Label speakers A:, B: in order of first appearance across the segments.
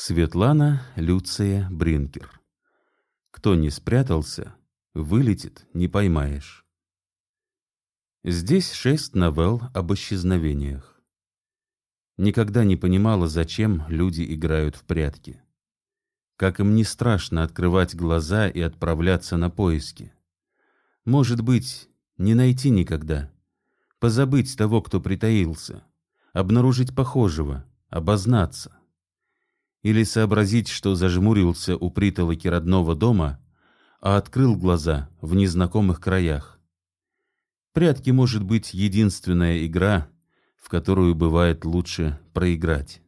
A: Светлана Люция Бринкер. Кто не спрятался, вылетит, не поймаешь. Здесь шесть новелл об исчезновениях. Никогда не понимала, зачем люди играют в прятки. Как им не страшно открывать глаза и отправляться на поиски. Может быть, не найти никогда. Позабыть того, кто притаился. Обнаружить похожего, обознаться или сообразить, что зажмурился у притолоки родного дома, а открыл глаза в незнакомых краях. Прятки может быть единственная игра, в которую бывает лучше проиграть.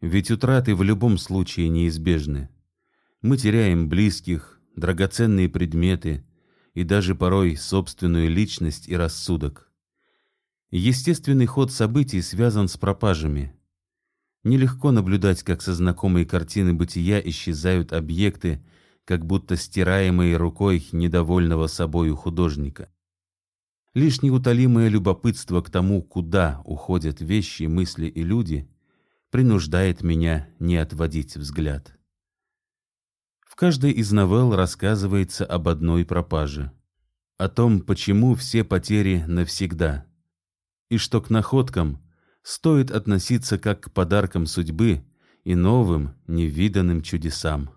A: Ведь утраты в любом случае неизбежны. Мы теряем близких, драгоценные предметы и даже порой собственную личность и рассудок. Естественный ход событий связан с пропажами – Нелегко наблюдать, как со знакомой картины бытия исчезают объекты, как будто стираемые рукой недовольного собою художника. Лишь неутолимое любопытство к тому, куда уходят вещи, мысли и люди, принуждает меня не отводить взгляд. В каждой из новелл рассказывается об одной пропаже, о том, почему все потери навсегда, и что к находкам – стоит относиться как к подаркам судьбы и новым невиданным чудесам.